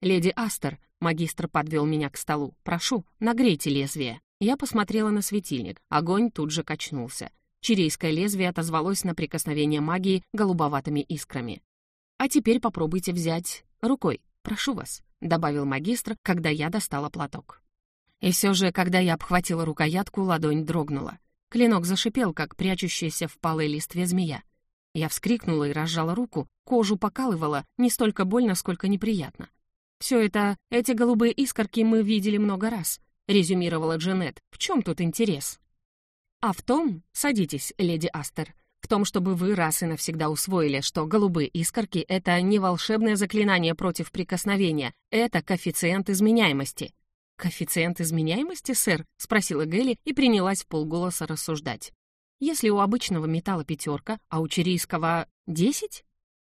«Леди Астер», — магистр подвел меня к столу, — «прошу, нагрейте лезвие». Я посмотрела на светильник, огонь тут же качнулся. Чирийское лезвие отозвалось на прикосновение магии голубоватыми искрами. «А теперь попробуйте взять рукой, прошу вас», — добавил магистр, когда я достала платок. И все же, когда я обхватила рукоятку, ладонь дрогнула. Клинок зашипел, как прячущаяся в палой листве змея. Я вскрикнула и разжала руку, кожу покалывала, не столько больно, сколько неприятно. «Все это, эти голубые искорки мы видели много раз», — резюмировала Джанет. «В чем тут интерес?» «А в том, садитесь, леди Астер, в том, чтобы вы раз и навсегда усвоили, что голубые искорки — это не волшебное заклинание против прикосновения, это коэффициент изменяемости». «Коэффициент изменяемости, сэр?» — спросила Гелли и принялась в полголоса рассуждать. «Если у обычного металла пятерка, а у чирийского десять?»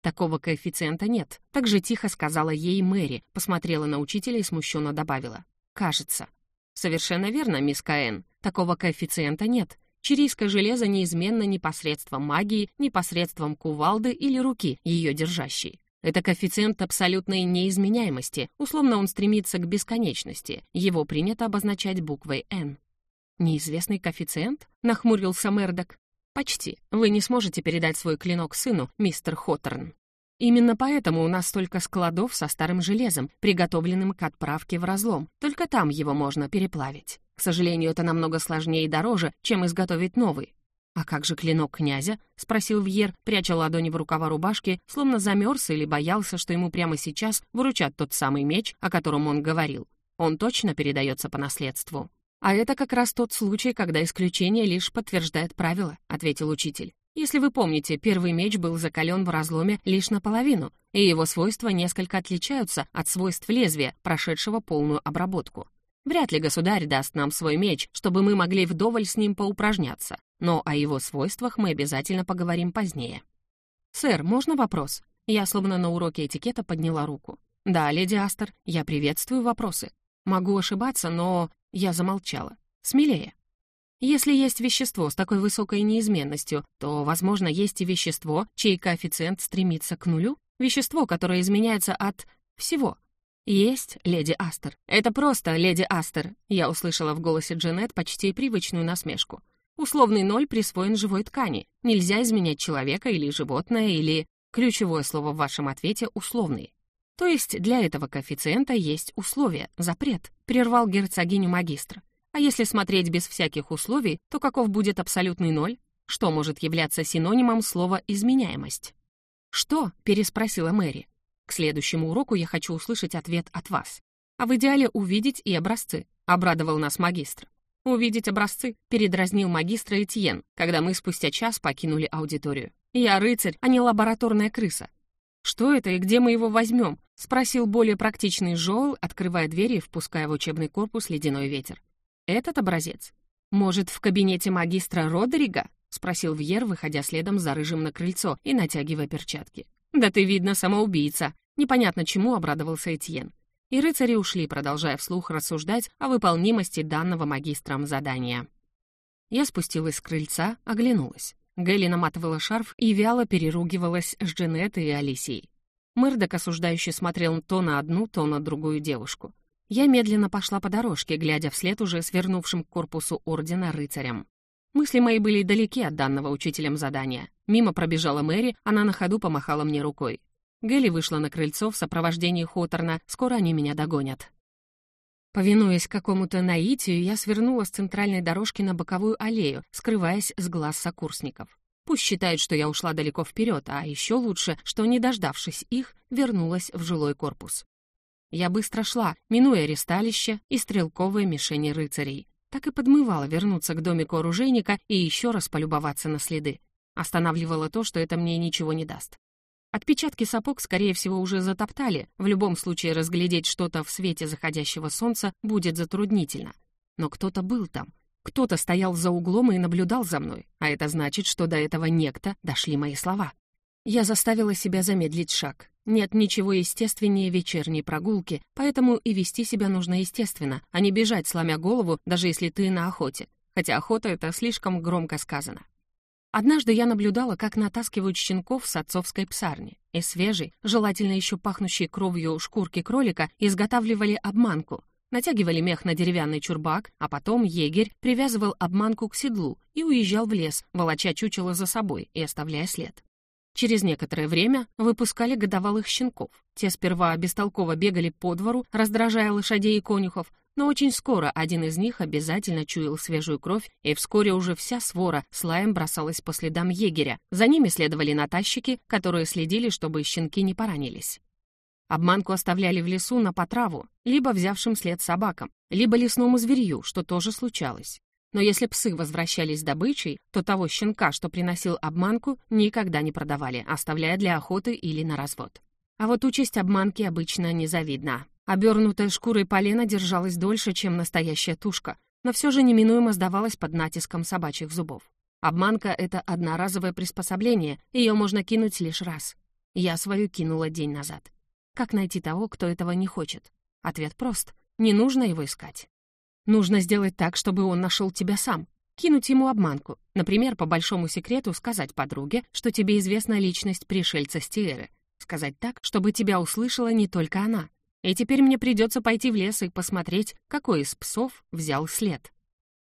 Такого коэффициента нет. Так же тихо сказала ей Мэри, посмотрела на учителя и смущенно добавила. «Кажется». «Совершенно верно, мисс Каэн. Такого коэффициента нет. Чирийское железо неизменно ни посредством магии, ни посредством кувалды или руки, ее держащей. Это коэффициент абсолютной неизменяемости, условно он стремится к бесконечности, его принято обозначать буквой «Н». «Неизвестный коэффициент?» — нахмурился Мердок. «Почти. Вы не сможете передать свой клинок сыну, мистер Хоттерн. Именно поэтому у нас столько складов со старым железом, приготовленным к отправке в разлом. Только там его можно переплавить. К сожалению, это намного сложнее и дороже, чем изготовить новый. «А как же клинок князя?» — спросил Вьер, пряча ладони в рукава рубашки, словно замерз или боялся, что ему прямо сейчас выручат тот самый меч, о котором он говорил. Он точно передается по наследству. «А это как раз тот случай, когда исключение лишь подтверждает правило», — ответил учитель. «Если вы помните, первый меч был закален в разломе лишь наполовину, и его свойства несколько отличаются от свойств лезвия, прошедшего полную обработку. Вряд ли государь даст нам свой меч, чтобы мы могли вдоволь с ним поупражняться, но о его свойствах мы обязательно поговорим позднее». «Сэр, можно вопрос?» Я словно на уроке этикета подняла руку. «Да, леди Астер, я приветствую вопросы. Могу ошибаться, но я замолчала. Смелее. Если есть вещество с такой высокой неизменностью, то, возможно, есть и вещество, чей коэффициент стремится к нулю, вещество, которое изменяется от всего. Есть, леди Астер. Это просто, леди Астер. Я услышала в голосе Джанет почти привычную насмешку. Условный ноль присвоен живой ткани. Нельзя изменять человека или животное, или... Ключевое слово в вашем ответе — условный. То есть для этого коэффициента есть условие, запрет, прервал герцогиню магистр. А если смотреть без всяких условий, то каков будет абсолютный ноль? Что может являться синонимом слова «изменяемость»? «Что?» — переспросила Мэри. «К следующему уроку я хочу услышать ответ от вас. А в идеале увидеть и образцы», — обрадовал нас магистр. «Увидеть образцы», — передразнил магистра Этьен, когда мы спустя час покинули аудиторию. «Я рыцарь, а не лабораторная крыса. «Что это и где мы его возьмем?» — спросил более практичный Жоэл, открывая двери и впуская в учебный корпус ледяной ветер. «Этот образец? Может, в кабинете магистра Родерига?» — спросил Вьер, выходя следом за рыжим на крыльцо и натягивая перчатки. «Да ты, видно, самоубийца!» Непонятно чему обрадовался Этьен. И рыцари ушли, продолжая вслух рассуждать о выполнимости данного магистром задания. Я спустилась с крыльца, оглянулась. Гэлли наматывала шарф и вяло переругивалась с Джанеттой и Алисией. Мэрдок осуждающе смотрел то на одну, то на другую девушку. Я медленно пошла по дорожке, глядя вслед уже свернувшим к корпусу ордена рыцарям. Мысли мои были далеки от данного учителем задания. Мимо пробежала Мэри, она на ходу помахала мне рукой. Гэлли вышла на крыльцо в сопровождении Хоторна, скоро они меня догонят. Повинуясь какому-то наитию, я свернула с центральной дорожки на боковую аллею, скрываясь с глаз сокурсников. Пусть считают, что я ушла далеко вперед, а еще лучше, что, не дождавшись их, вернулась в жилой корпус. Я быстро шла, минуя ресталище и стрелковые мишени рыцарей. Так и подмывала вернуться к домику оружейника и еще раз полюбоваться на следы. Останавливало то, что это мне ничего не даст. Отпечатки сапог, скорее всего, уже затоптали. В любом случае разглядеть что-то в свете заходящего солнца будет затруднительно. Но кто-то был там. Кто-то стоял за углом и наблюдал за мной. А это значит, что до этого некто дошли мои слова. Я заставила себя замедлить шаг. Нет ничего естественнее вечерней прогулки, поэтому и вести себя нужно естественно, а не бежать, сломя голову, даже если ты на охоте. Хотя охота — это слишком громко сказано. Однажды я наблюдала, как натаскивают щенков с отцовской псарни. и свежей, желательно еще пахнущей кровью шкурки кролика, изготавливали обманку. Натягивали мех на деревянный чурбак, а потом егерь привязывал обманку к седлу и уезжал в лес, волоча чучело за собой и оставляя след. Через некоторое время выпускали годовалых щенков. Те сперва бестолково бегали по двору, раздражая лошадей и конюхов, но очень скоро один из них обязательно чуял свежую кровь, и вскоре уже вся свора с лаем бросалась по следам егеря. За ними следовали натащики, которые следили, чтобы щенки не поранились. Обманку оставляли в лесу на потраву, либо взявшим след собакам, либо лесному зверью, что тоже случалось. Но если псы возвращались с добычей, то того щенка, что приносил обманку, никогда не продавали, оставляя для охоты или на развод. А вот участь обманки обычно незавидна. Обернутая шкурой полена держалась дольше, чем настоящая тушка, но все же неминуемо сдавалась под натиском собачьих зубов. Обманка — это одноразовое приспособление, ее можно кинуть лишь раз. Я свою кинула день назад. Как найти того, кто этого не хочет? Ответ прост. Не нужно его искать. Нужно сделать так, чтобы он нашел тебя сам. Кинуть ему обманку. Например, по большому секрету сказать подруге, что тебе известна личность пришельца Стиэры. Сказать так, чтобы тебя услышала не только она, и теперь мне придется пойти в лес и посмотреть, какой из псов взял след.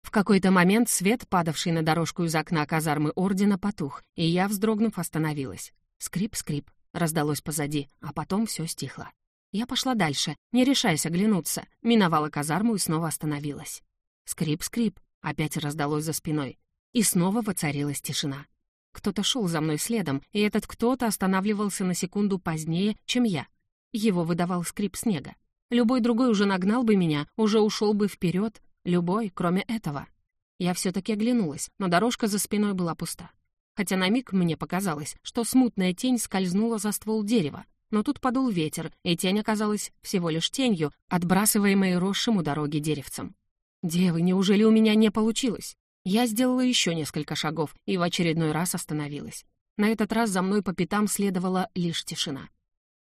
В какой-то момент свет, падавший на дорожку из окна казармы Ордена, потух, и я, вздрогнув, остановилась. Скрип-скрип раздалось позади, а потом все стихло. Я пошла дальше, не решаясь оглянуться, миновала казарму и снова остановилась. Скрип-скрип опять раздалось за спиной, и снова воцарилась тишина. Кто-то шел за мной следом, и этот кто-то останавливался на секунду позднее, чем я — его выдавал скрип снега. Любой другой уже нагнал бы меня, уже ушел бы вперед. Любой, кроме этого. Я все-таки оглянулась, но дорожка за спиной была пуста. Хотя на миг мне показалось, что смутная тень скользнула за ствол дерева. Но тут подул ветер, и тень оказалась всего лишь тенью, отбрасываемой росшим у дороги деревцем. «Девы, неужели у меня не получилось?» Я сделала еще несколько шагов и в очередной раз остановилась. На этот раз за мной по пятам следовала лишь тишина.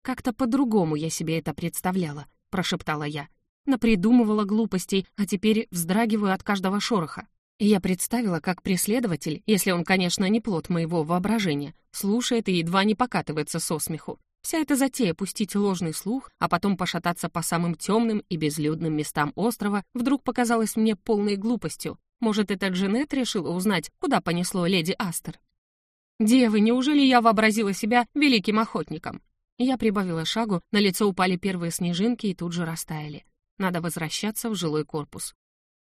«Как-то по-другому я себе это представляла», — прошептала я. Напридумывала глупостей, а теперь вздрагиваю от каждого шороха. И я представила, как преследователь, если он, конечно, не плод моего воображения, слушает и едва не покатывается со смеху. Вся эта затея пустить ложный слух, а потом пошататься по самым темным и безлюдным местам острова, вдруг показалась мне полной глупостью. Может, этот Джанет решила узнать, куда понесло леди Астер? Девы, неужели я вообразила себя великим охотником? Я прибавила шагу, на лицо упали первые снежинки и тут же растаяли. Надо возвращаться в жилой корпус.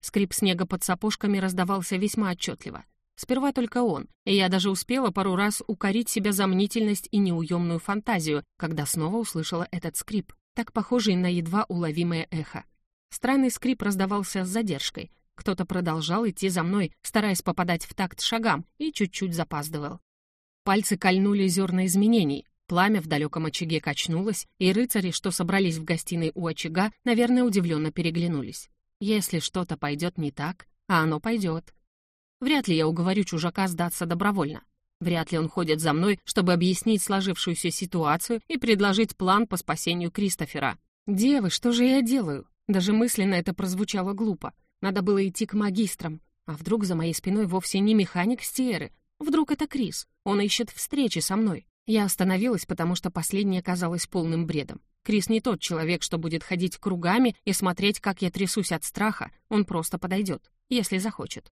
Скрип снега под сапожками раздавался весьма отчетливо. Сперва только он, и я даже успела пару раз укорить себя за мнительность и неуемную фантазию, когда снова услышала этот скрип, так похожий на едва уловимое эхо. Странный скрип раздавался с задержкой. Кто-то продолжал идти за мной, стараясь попадать в такт шагам, и чуть-чуть запаздывал. Пальцы кольнули зерна изменений, Пламя в далеком очаге качнулось, и рыцари, что собрались в гостиной у очага, наверное, удивленно переглянулись. Если что-то пойдет не так, а оно пойдет. Вряд ли я уговорю чужака сдаться добровольно. Вряд ли он ходит за мной, чтобы объяснить сложившуюся ситуацию и предложить план по спасению Кристофера. «Девы, что же я делаю?» Даже мысленно это прозвучало глупо. Надо было идти к магистрам. А вдруг за моей спиной вовсе не механик Стиеры? Вдруг это Крис? Он ищет встречи со мной. Я остановилась, потому что последнее казалось полным бредом. Крис не тот человек, что будет ходить кругами и смотреть, как я трясусь от страха. Он просто подойдет, если захочет.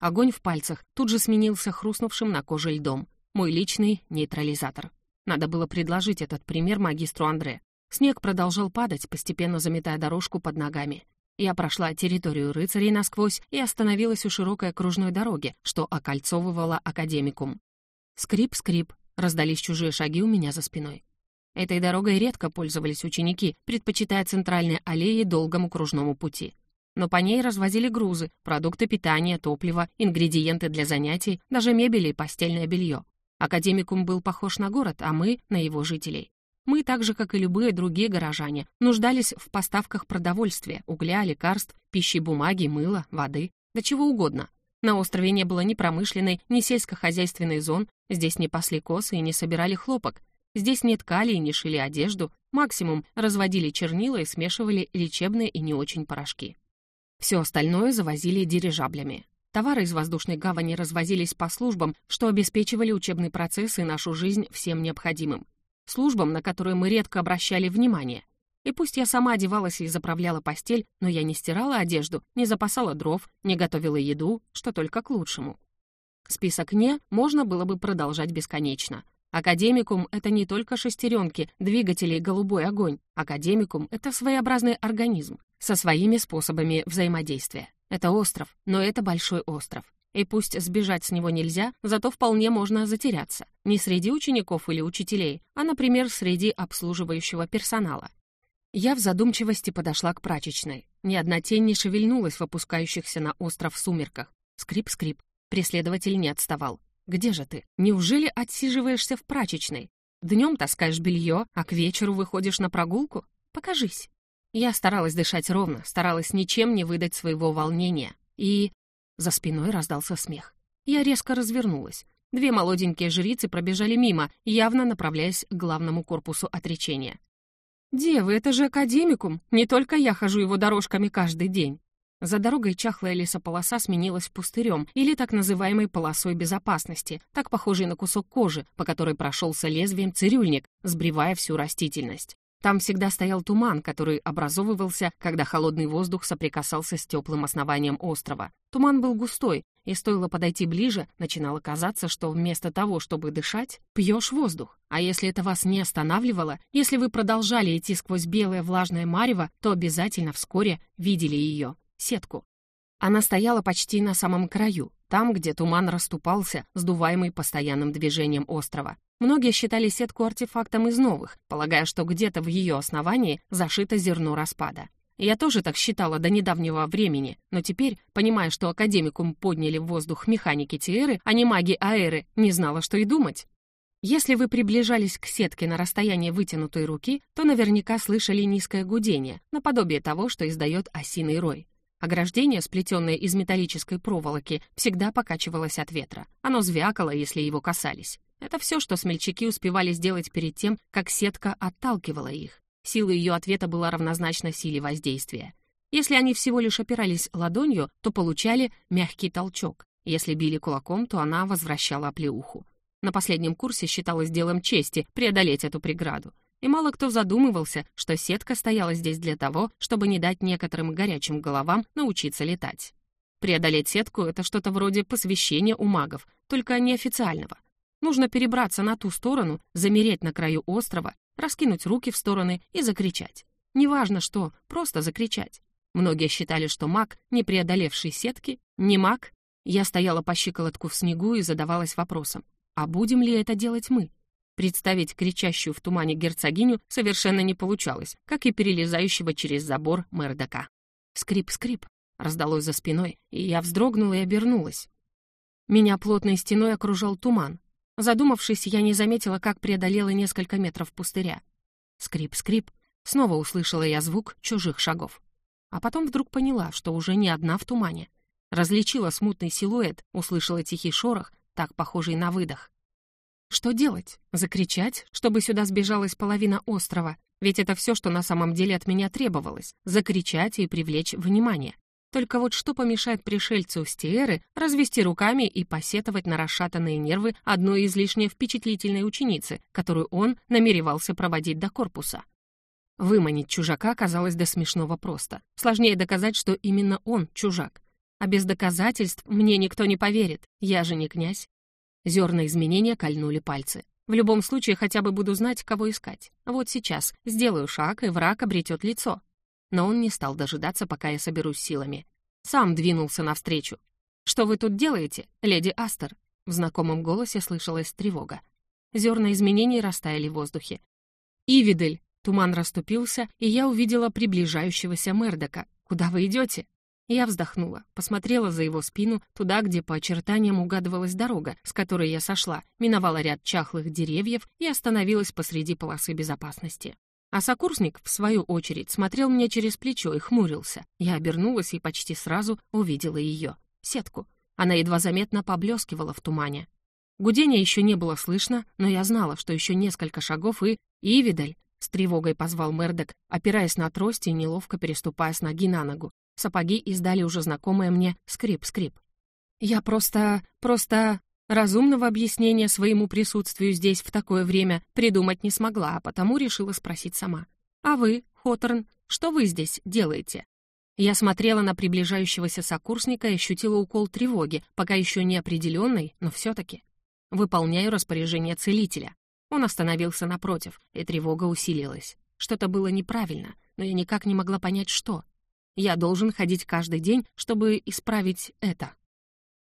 Огонь в пальцах тут же сменился хрустнувшим на коже льдом. Мой личный нейтрализатор. Надо было предложить этот пример магистру Андре. Снег продолжал падать, постепенно заметая дорожку под ногами. Я прошла территорию рыцарей насквозь и остановилась у широкой окружной дороги, что окольцовывала академикум. Скрип-скрип, Раздались чужие шаги у меня за спиной. Этой дорогой редко пользовались ученики, предпочитая центральные аллеи долгому кружному пути. Но по ней развозили грузы, продукты питания, топливо, ингредиенты для занятий, даже мебель и постельное белье. Академикум был похож на город, а мы — на его жителей. Мы, так же, как и любые другие горожане, нуждались в поставках продовольствия, угля, лекарств, пищи, бумаги, мыла, воды, да чего угодно. На острове не было ни промышленной, ни сельскохозяйственной зон, здесь не пасли косы и не собирали хлопок, здесь не ткали и не шили одежду, максимум разводили чернила и смешивали лечебные и не очень порошки. Все остальное завозили дирижаблями. Товары из воздушной гавани развозились по службам, что обеспечивали учебный процесс и нашу жизнь всем необходимым. Службам, на которые мы редко обращали внимание. И пусть я сама одевалась и заправляла постель, но я не стирала одежду, не запасала дров, не готовила еду, что только к лучшему. Список «не» можно было бы продолжать бесконечно. Академикум — это не только шестеренки, двигатели и голубой огонь. Академикум — это своеобразный организм со своими способами взаимодействия. Это остров, но это большой остров. И пусть сбежать с него нельзя, зато вполне можно затеряться. Не среди учеников или учителей, а, например, среди обслуживающего персонала. Я в задумчивости подошла к прачечной. Ни одна тень не шевельнулась в опускающихся на остров сумерках. Скрип-скрип. Преследователь не отставал. «Где же ты? Неужели отсиживаешься в прачечной? Днем таскаешь белье, а к вечеру выходишь на прогулку? Покажись». Я старалась дышать ровно, старалась ничем не выдать своего волнения. И... За спиной раздался смех. Я резко развернулась. Две молоденькие жрицы пробежали мимо, явно направляясь к главному корпусу отречения. «Девы, это же академикум! Не только я хожу его дорожками каждый день!» За дорогой чахлая лесополоса сменилась пустырем или так называемой полосой безопасности, так похожей на кусок кожи, по которой прошелся лезвием цирюльник, сбривая всю растительность. Там всегда стоял туман, который образовывался, когда холодный воздух соприкасался с теплым основанием острова. Туман был густой, и стоило подойти ближе, начинало казаться, что вместо того, чтобы дышать, пьешь воздух. А если это вас не останавливало, если вы продолжали идти сквозь белое влажное марево, то обязательно вскоре видели ее, сетку. Она стояла почти на самом краю, там, где туман расступался, сдуваемый постоянным движением острова. Многие считали сетку артефактом из новых, полагая, что где-то в ее основании зашито зерно распада. Я тоже так считала до недавнего времени, но теперь, понимая, что академикум подняли в воздух механики Тиэры, а не маги Аэры, не знала, что и думать. Если вы приближались к сетке на расстояние вытянутой руки, то наверняка слышали низкое гудение, наподобие того, что издает осиный рой. Ограждение, сплетенное из металлической проволоки, всегда покачивалось от ветра. Оно звякало, если его касались. Это все, что смельчаки успевали сделать перед тем, как сетка отталкивала их. Сила ее ответа была равнозначна силе воздействия. Если они всего лишь опирались ладонью, то получали мягкий толчок. Если били кулаком, то она возвращала оплеуху. На последнем курсе считалось делом чести преодолеть эту преграду. И мало кто задумывался, что сетка стояла здесь для того, чтобы не дать некоторым горячим головам научиться летать. Преодолеть сетку — это что-то вроде посвящения у магов, только неофициального. Нужно перебраться на ту сторону, замереть на краю острова, раскинуть руки в стороны и закричать. Неважно что, просто закричать. Многие считали, что маг, не преодолевший сетки, не маг. Я стояла по щиколотку в снегу и задавалась вопросом, а будем ли это делать мы? Представить кричащую в тумане герцогиню совершенно не получалось, как и перелезающего через забор Мердока. Скрип-скрип раздалось за спиной, и я вздрогнула и обернулась. Меня плотной стеной окружал туман, Задумавшись, я не заметила, как преодолела несколько метров пустыря. Скрип-скрип. Снова услышала я звук чужих шагов. А потом вдруг поняла, что уже не одна в тумане. Различила смутный силуэт, услышала тихий шорох, так похожий на выдох. Что делать? Закричать, чтобы сюда сбежалась половина острова? Ведь это все, что на самом деле от меня требовалось — закричать и привлечь внимание. Только вот что помешает пришельцу с Тиэры развести руками и посетовать на расшатанные нервы одной излишне впечатлительной ученицы, которую он намеревался проводить до корпуса? Выманить чужака оказалось до смешного просто. Сложнее доказать, что именно он чужак. А без доказательств мне никто не поверит, я же не князь. Зерна изменения кольнули пальцы. В любом случае хотя бы буду знать, кого искать. Вот сейчас сделаю шаг, и враг обретет лицо но он не стал дожидаться, пока я соберусь силами. Сам двинулся навстречу. «Что вы тут делаете, леди Астер?» В знакомом голосе слышалась тревога. Зерна изменений растаяли в воздухе. «Ивидель!» Туман расступился, и я увидела приближающегося Мердока. «Куда вы идете?» Я вздохнула, посмотрела за его спину, туда, где по очертаниям угадывалась дорога, с которой я сошла, миновала ряд чахлых деревьев и остановилась посреди полосы безопасности. А сокурсник, в свою очередь, смотрел мне через плечо и хмурился. Я обернулась и почти сразу увидела ее. Сетку. Она едва заметно поблескивала в тумане. Гудения еще не было слышно, но я знала, что еще несколько шагов и... «Ивидаль!» — с тревогой позвал Мердок, опираясь на трость и неловко переступая с ноги на ногу. Сапоги издали уже знакомое мне скрип-скрип. «Я просто... просто...» Разумного объяснения своему присутствию здесь в такое время придумать не смогла, а потому решила спросить сама. «А вы, Хоторн, что вы здесь делаете?» Я смотрела на приближающегося сокурсника и ощутила укол тревоги, пока еще не определенный, но все-таки. Выполняю распоряжение целителя. Он остановился напротив, и тревога усилилась. Что-то было неправильно, но я никак не могла понять, что. Я должен ходить каждый день, чтобы исправить это.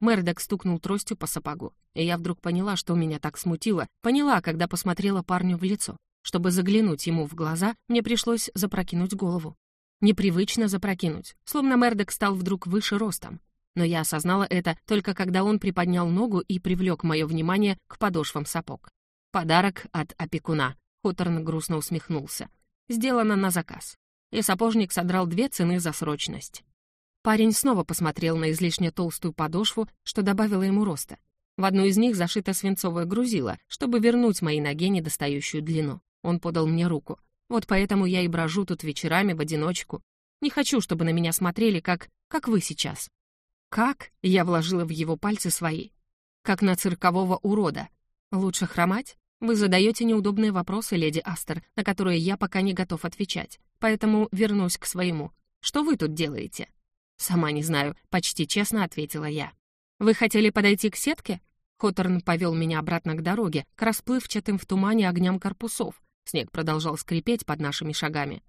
Мердок стукнул тростью по сапогу, и я вдруг поняла, что меня так смутило. Поняла, когда посмотрела парню в лицо. Чтобы заглянуть ему в глаза, мне пришлось запрокинуть голову. Непривычно запрокинуть, словно Мердок стал вдруг выше ростом. Но я осознала это только когда он приподнял ногу и привлек мое внимание к подошвам сапог. Подарок от опекуна. Хоторн грустно усмехнулся. Сделано на заказ. И сапожник содрал две цены за срочность. Парень снова посмотрел на излишне толстую подошву, что добавило ему роста. В одну из них зашито свинцовое грузило, чтобы вернуть моей ноге недостающую длину. Он подал мне руку. Вот поэтому я и брожу тут вечерами в одиночку. Не хочу, чтобы на меня смотрели, как... как вы сейчас. Как? Я вложила в его пальцы свои. Как на циркового урода. Лучше хромать? Вы задаете неудобные вопросы, леди Астер, на которые я пока не готов отвечать. Поэтому вернусь к своему. Что вы тут делаете? «Сама не знаю», — почти честно ответила я. «Вы хотели подойти к сетке?» Хоторн повел меня обратно к дороге, к расплывчатым в тумане огням корпусов. Снег продолжал скрипеть под нашими шагами.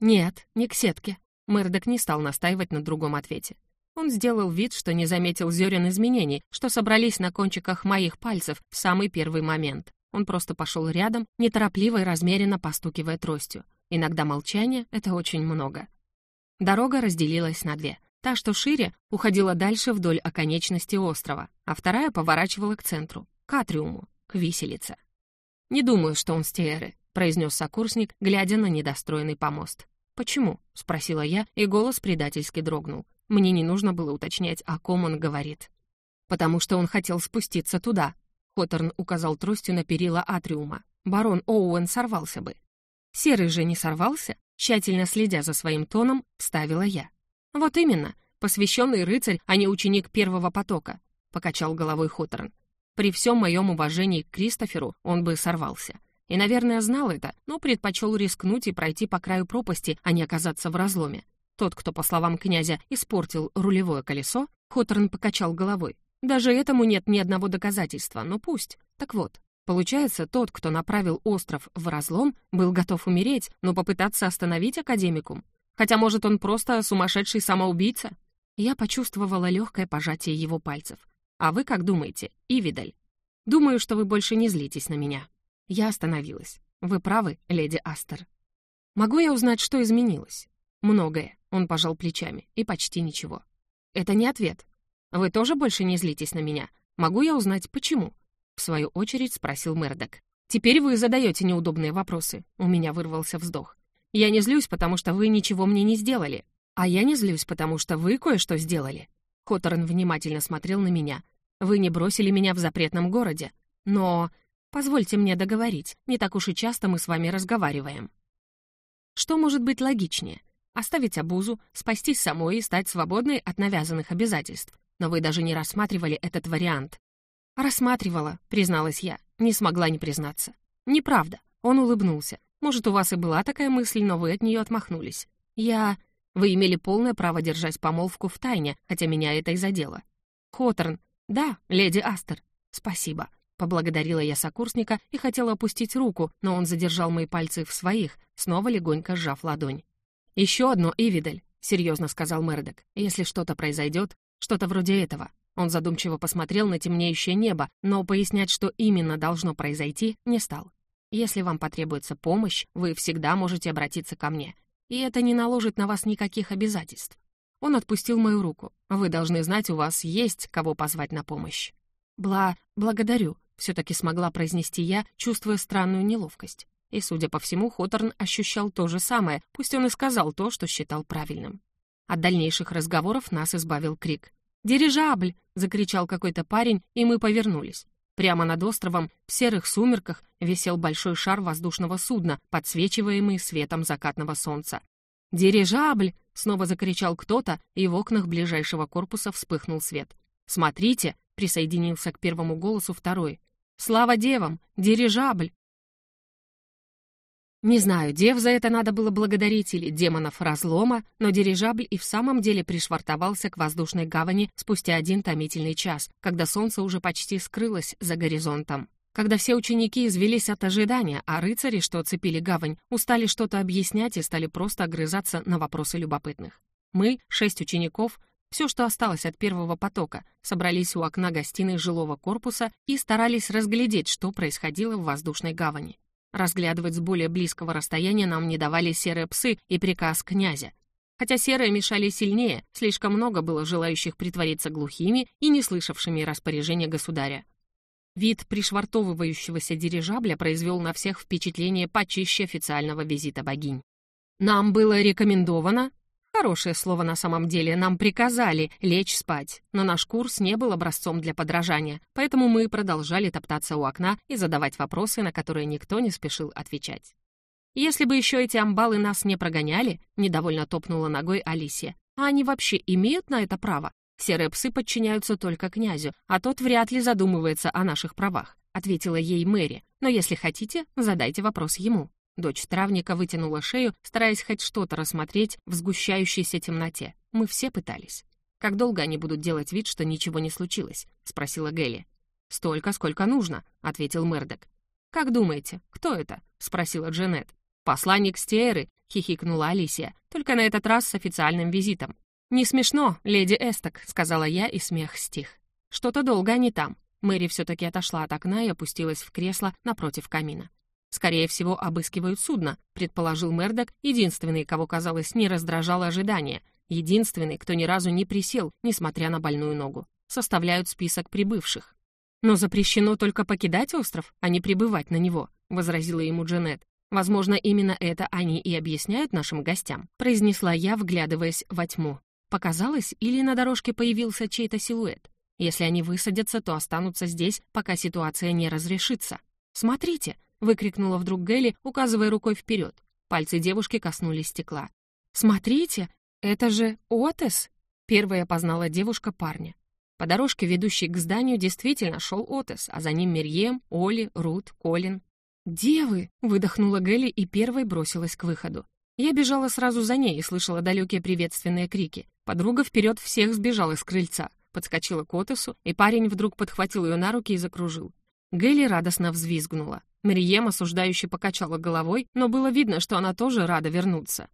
«Нет, не к сетке». Мэрдок не стал настаивать на другом ответе. Он сделал вид, что не заметил зерен изменений, что собрались на кончиках моих пальцев в самый первый момент. Он просто пошел рядом, неторопливо и размеренно постукивая тростью. Иногда молчание — это очень много. Дорога разделилась на две. Та, что шире, уходила дальше вдоль оконечности острова, а вторая поворачивала к центру, к атриуму, к виселице. «Не думаю, что он с Тиэры», — произнес сокурсник, глядя на недостроенный помост. «Почему?» — спросила я, и голос предательски дрогнул. Мне не нужно было уточнять, о ком он говорит. «Потому что он хотел спуститься туда», — Хоторн указал тростью на перила атриума. «Барон Оуэн сорвался бы». «Серый же не сорвался?» Тщательно следя за своим тоном, вставила я. «Вот именно, посвященный рыцарь, а не ученик первого потока», — покачал головой Хоторн. «При всем моем уважении к Кристоферу он бы сорвался. И, наверное, знал это, но предпочел рискнуть и пройти по краю пропасти, а не оказаться в разломе. Тот, кто, по словам князя, испортил рулевое колесо, Хоторн покачал головой. Даже этому нет ни одного доказательства, но пусть. Так вот, Получается, тот, кто направил остров в разлом, был готов умереть, но попытаться остановить академикум. Хотя, может, он просто сумасшедший самоубийца? Я почувствовала легкое пожатие его пальцев. А вы как думаете, Ивидаль? Думаю, что вы больше не злитесь на меня. Я остановилась. Вы правы, леди Астер. Могу я узнать, что изменилось? Многое. Он пожал плечами. И почти ничего. Это не ответ. Вы тоже больше не злитесь на меня? Могу я узнать, почему? — в свою очередь спросил Мердок. «Теперь вы задаете неудобные вопросы». У меня вырвался вздох. «Я не злюсь, потому что вы ничего мне не сделали. А я не злюсь, потому что вы кое-что сделали». Хоторн внимательно смотрел на меня. «Вы не бросили меня в запретном городе. Но... Позвольте мне договорить, не так уж и часто мы с вами разговариваем». Что может быть логичнее? Оставить обузу, спастись самой и стать свободной от навязанных обязательств. Но вы даже не рассматривали этот вариант. «Рассматривала», — призналась я. Не смогла не признаться. «Неправда». Он улыбнулся. «Может, у вас и была такая мысль, но вы от нее отмахнулись. Я... Вы имели полное право держать помолвку в тайне, хотя меня это и задело». «Хоторн». «Да, леди Астер». «Спасибо». Поблагодарила я сокурсника и хотела опустить руку, но он задержал мои пальцы в своих, снова легонько сжав ладонь. «Еще одно, Ивидель», — серьезно сказал Мердок. «Если что-то произойдет, что-то вроде этого, он задумчиво посмотрел на темнеющее небо, но пояснять, что именно должно произойти, не стал. «Если вам потребуется помощь, вы всегда можете обратиться ко мне, и это не наложит на вас никаких обязательств». Он отпустил мою руку. «Вы должны знать, у вас есть кого позвать на помощь». «Бла... благодарю», — все-таки смогла произнести я, чувствуя странную неловкость. И, судя по всему, Хоторн ощущал то же самое, пусть он и сказал то, что считал правильным. От дальнейших разговоров нас избавил крик. «Дирижабль!» — закричал какой-то парень, и мы повернулись. Прямо над островом, в серых сумерках, висел большой шар воздушного судна, подсвечиваемый светом закатного солнца. «Дирижабль!» — снова закричал кто-то, и в окнах ближайшего корпуса вспыхнул свет. «Смотрите!» — присоединился к первому голосу второй. «Слава девам! Дирижабль!» Не знаю, дев за это надо было благодарить или демонов разлома, но дирижабль и в самом деле пришвартовался к воздушной гавани спустя один томительный час, когда солнце уже почти скрылось за горизонтом. Когда все ученики извелись от ожидания, а рыцари, что оцепили гавань, устали что-то объяснять и стали просто огрызаться на вопросы любопытных. Мы, шесть учеников, все, что осталось от первого потока, собрались у окна гостиной жилого корпуса и старались разглядеть, что происходило в воздушной гавани. Разглядывать с более близкого расстояния нам не давали серые псы и приказ князя. Хотя серые мешали сильнее, слишком много было желающих притвориться глухими и не слышавшими распоряжения государя. Вид пришвартовывающегося дирижабля произвел на всех впечатление почище официального визита богинь. Нам было рекомендовано Хорошее слово на самом деле, нам приказали лечь спать, но наш курс не был образцом для подражания, поэтому мы продолжали топтаться у окна и задавать вопросы, на которые никто не спешил отвечать. «Если бы еще эти амбалы нас не прогоняли», — недовольно топнула ногой Алисия, «а они вообще имеют на это право? Серые псы подчиняются только князю, а тот вряд ли задумывается о наших правах», — ответила ей Мэри. «Но если хотите, задайте вопрос ему». Дочь травника вытянула шею, стараясь хоть что-то рассмотреть в сгущающейся темноте. Мы все пытались. «Как долго они будут делать вид, что ничего не случилось?» — спросила Гелли. «Столько, сколько нужно», — ответил Мердок. «Как думаете, кто это?» — спросила Джанет. «Посланник Стееры», — хихикнула Алисия, «только на этот раз с официальным визитом». «Не смешно, леди Эсток», — сказала я, и смех стих. «Что-то долго они там». Мэри все-таки отошла от окна и опустилась в кресло напротив камина. «Скорее всего, обыскивают судно», — предположил Мердок, единственный, кого, казалось, не раздражало ожидание, единственный, кто ни разу не присел, несмотря на больную ногу. Составляют список прибывших. «Но запрещено только покидать остров, а не прибывать на него», — возразила ему Джанет. «Возможно, именно это они и объясняют нашим гостям», — произнесла я, вглядываясь во тьму. Показалось, или на дорожке появился чей-то силуэт? Если они высадятся, то останутся здесь, пока ситуация не разрешится. «Смотрите!» Выкрикнула вдруг Гелли, указывая рукой вперед. Пальцы девушки коснулись стекла. «Смотрите, это же Отес!» Первая познала девушка парня. По дорожке, ведущей к зданию, действительно шел Отес, а за ним Мерьем, Оли, Рут, Колин. «Девы!» — выдохнула Гелли и первой бросилась к выходу. Я бежала сразу за ней и слышала далекие приветственные крики. Подруга вперед всех сбежала с крыльца, подскочила к Отесу, и парень вдруг подхватил ее на руки и закружил. Гелли радостно взвизгнула. Марием осуждающе покачала головой, но было видно, что она тоже рада вернуться.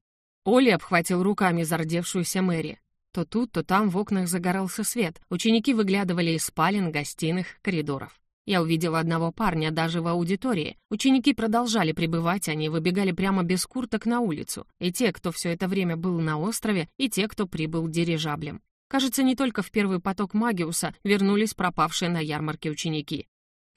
Оли обхватил руками зардевшуюся Мэри. То тут, то там в окнах загорался свет. Ученики выглядывали из спален, гостиных, коридоров. Я увидела одного парня даже в аудитории. Ученики продолжали пребывать, они выбегали прямо без курток на улицу. И те, кто все это время был на острове, и те, кто прибыл дирижаблем. Кажется, не только в первый поток Магиуса вернулись пропавшие на ярмарке ученики.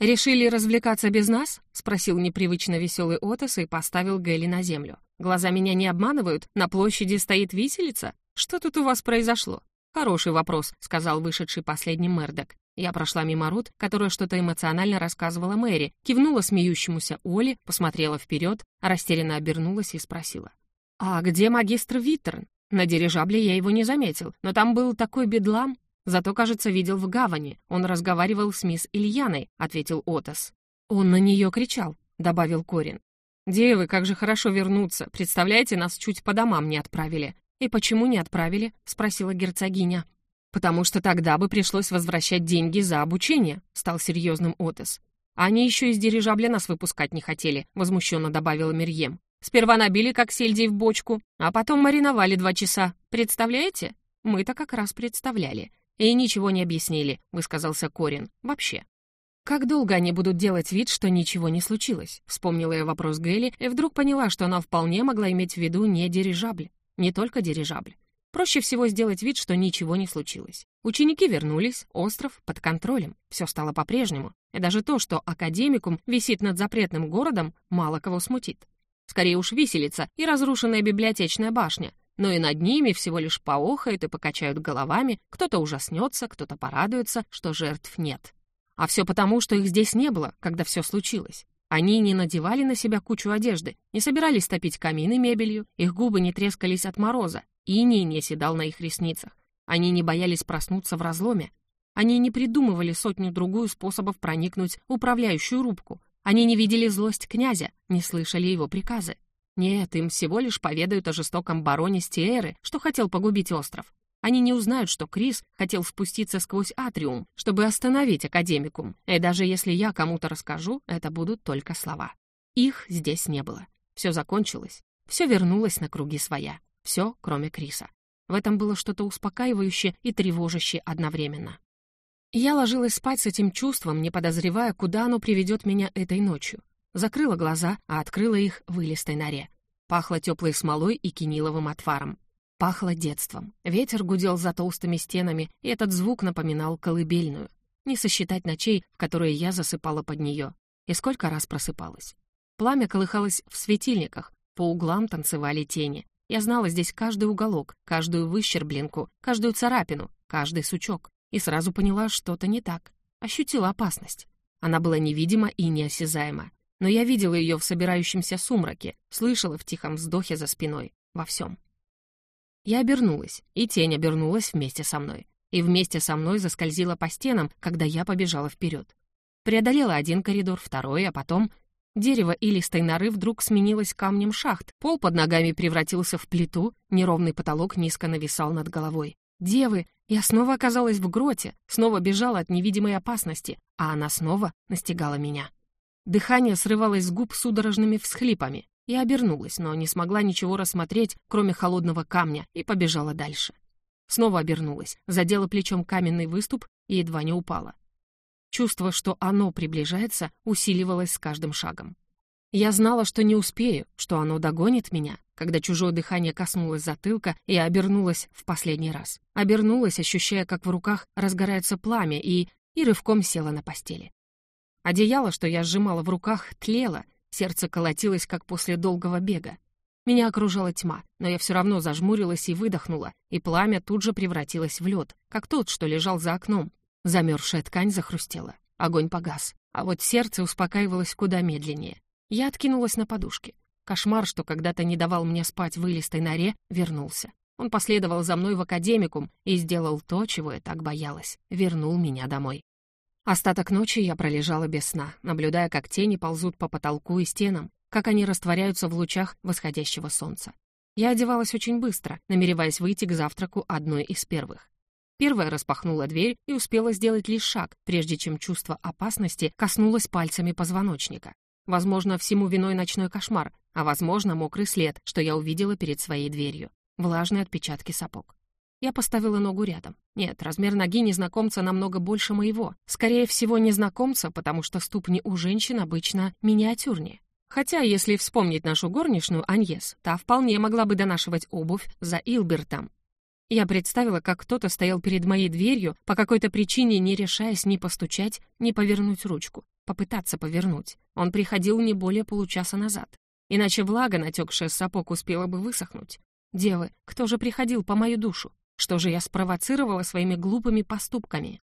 «Решили развлекаться без нас?» — спросил непривычно веселый Отос и поставил Гелли на землю. «Глаза меня не обманывают? На площади стоит виселица? Что тут у вас произошло?» «Хороший вопрос», — сказал вышедший последним Мердок. Я прошла мимо Рут, которая что-то эмоционально рассказывала Мэри, кивнула смеющемуся Оле, посмотрела вперед, растерянно обернулась и спросила. «А где магистр Виттерн? На дирижабле я его не заметил, но там был такой бедлам. Зато, кажется, видел в гавани. Он разговаривал с мисс Ильяной», — ответил Отос. «Он на нее кричал», — добавил Корин. «Девы, как же хорошо вернуться. Представляете, нас чуть по домам не отправили». «И почему не отправили?» — спросила герцогиня. «Потому что тогда бы пришлось возвращать деньги за обучение», — стал серьезным Отос. «Они еще из дирижабля нас выпускать не хотели», — возмущенно добавила Мерьем. «Сперва набили, как сельдей в бочку, а потом мариновали два часа. Представляете?» «Мы-то как раз представляли. «И ничего не объяснили», — высказался Корин. «Вообще». «Как долго они будут делать вид, что ничего не случилось?» Вспомнила я вопрос Гелли и вдруг поняла, что она вполне могла иметь в виду не дирижабль. Не только дирижабль. Проще всего сделать вид, что ничего не случилось. Ученики вернулись, остров под контролем. Все стало по-прежнему. И даже то, что академикум висит над запретным городом, мало кого смутит. Скорее уж виселица и разрушенная библиотечная башня, но и над ними всего лишь поохают и покачают головами, кто-то ужаснется, кто-то порадуется, что жертв нет. А все потому, что их здесь не было, когда все случилось. Они не надевали на себя кучу одежды, не собирались топить камины мебелью, их губы не трескались от мороза, иней не седал на их ресницах. Они не боялись проснуться в разломе. Они не придумывали сотню-другую способов проникнуть в управляющую рубку. Они не видели злость князя, не слышали его приказы. Нет, им всего лишь поведают о жестоком бароне Стиэры, что хотел погубить остров. Они не узнают, что Крис хотел спуститься сквозь атриум, чтобы остановить академикум. И даже если я кому-то расскажу, это будут только слова. Их здесь не было. Все закончилось. Все вернулось на круги своя. Все, кроме Криса. В этом было что-то успокаивающее и тревожащее одновременно. Я ложилась спать с этим чувством, не подозревая, куда оно приведет меня этой ночью. Закрыла глаза, а открыла их в илистой норе. Пахло теплой смолой и киниловым отваром. Пахло детством. Ветер гудел за толстыми стенами, и этот звук напоминал колыбельную. Не сосчитать ночей, в которые я засыпала под нее. И сколько раз просыпалась. Пламя колыхалось в светильниках, по углам танцевали тени. Я знала здесь каждый уголок, каждую выщербленку, каждую царапину, каждый сучок. И сразу поняла, что-то не так. Ощутила опасность. Она была невидима и неосязаема. Но я видела ее в собирающемся сумраке, слышала в тихом вздохе за спиной, во всем. Я обернулась, и тень обернулась вместе со мной. И вместе со мной заскользила по стенам, когда я побежала вперед. Преодолела один коридор, второй, а потом... Дерево и листой норы вдруг сменилось камнем шахт, пол под ногами превратился в плиту, неровный потолок низко нависал над головой. Девы! Я снова оказалась в гроте, снова бежала от невидимой опасности, а она снова настигала меня. Дыхание срывалось с губ судорожными всхлипами. Я обернулась, но не смогла ничего рассмотреть, кроме холодного камня, и побежала дальше. Снова обернулась, задела плечом каменный выступ и едва не упала. Чувство, что оно приближается, усиливалось с каждым шагом. Я знала, что не успею, что оно догонит меня, когда чужое дыхание коснулось затылка, и я обернулась в последний раз. Обернулась, ощущая, как в руках разгорается пламя, и... и рывком села на постели. Одеяло, что я сжимала в руках, тлело, Сердце колотилось, как после долгого бега. Меня окружала тьма, но я все равно зажмурилась и выдохнула, и пламя тут же превратилось в лед, как тот, что лежал за окном. Замерзшая ткань захрустела. Огонь погас, а вот сердце успокаивалось куда медленнее. Я откинулась на подушке. Кошмар, что когда-то не давал мне спать в вылистой норе, вернулся. Он последовал за мной в академикум и сделал то, чего я так боялась. Вернул меня домой. Остаток ночи я пролежала без сна, наблюдая, как тени ползут по потолку и стенам, как они растворяются в лучах восходящего солнца. Я одевалась очень быстро, намереваясь выйти к завтраку одной из первых. Первая распахнула дверь и успела сделать лишь шаг, прежде чем чувство опасности коснулось пальцами позвоночника. Возможно, всему виной ночной кошмар, а, возможно, мокрый след, что я увидела перед своей дверью. Влажные отпечатки сапог. Я поставила ногу рядом. Нет, размер ноги незнакомца намного больше моего. Скорее всего, незнакомца, потому что ступни у женщин обычно миниатюрнее. Хотя, если вспомнить нашу горничную Аньес, та вполне могла бы донашивать обувь за Илбертом. Я представила, как кто-то стоял перед моей дверью, по какой-то причине не решаясь ни постучать, ни повернуть ручку. Попытаться повернуть. Он приходил не более получаса назад. Иначе влага, натекшая с сапог, успела бы высохнуть. Девы, кто же приходил по мою душу? Что же я спровоцировала своими глупыми поступками?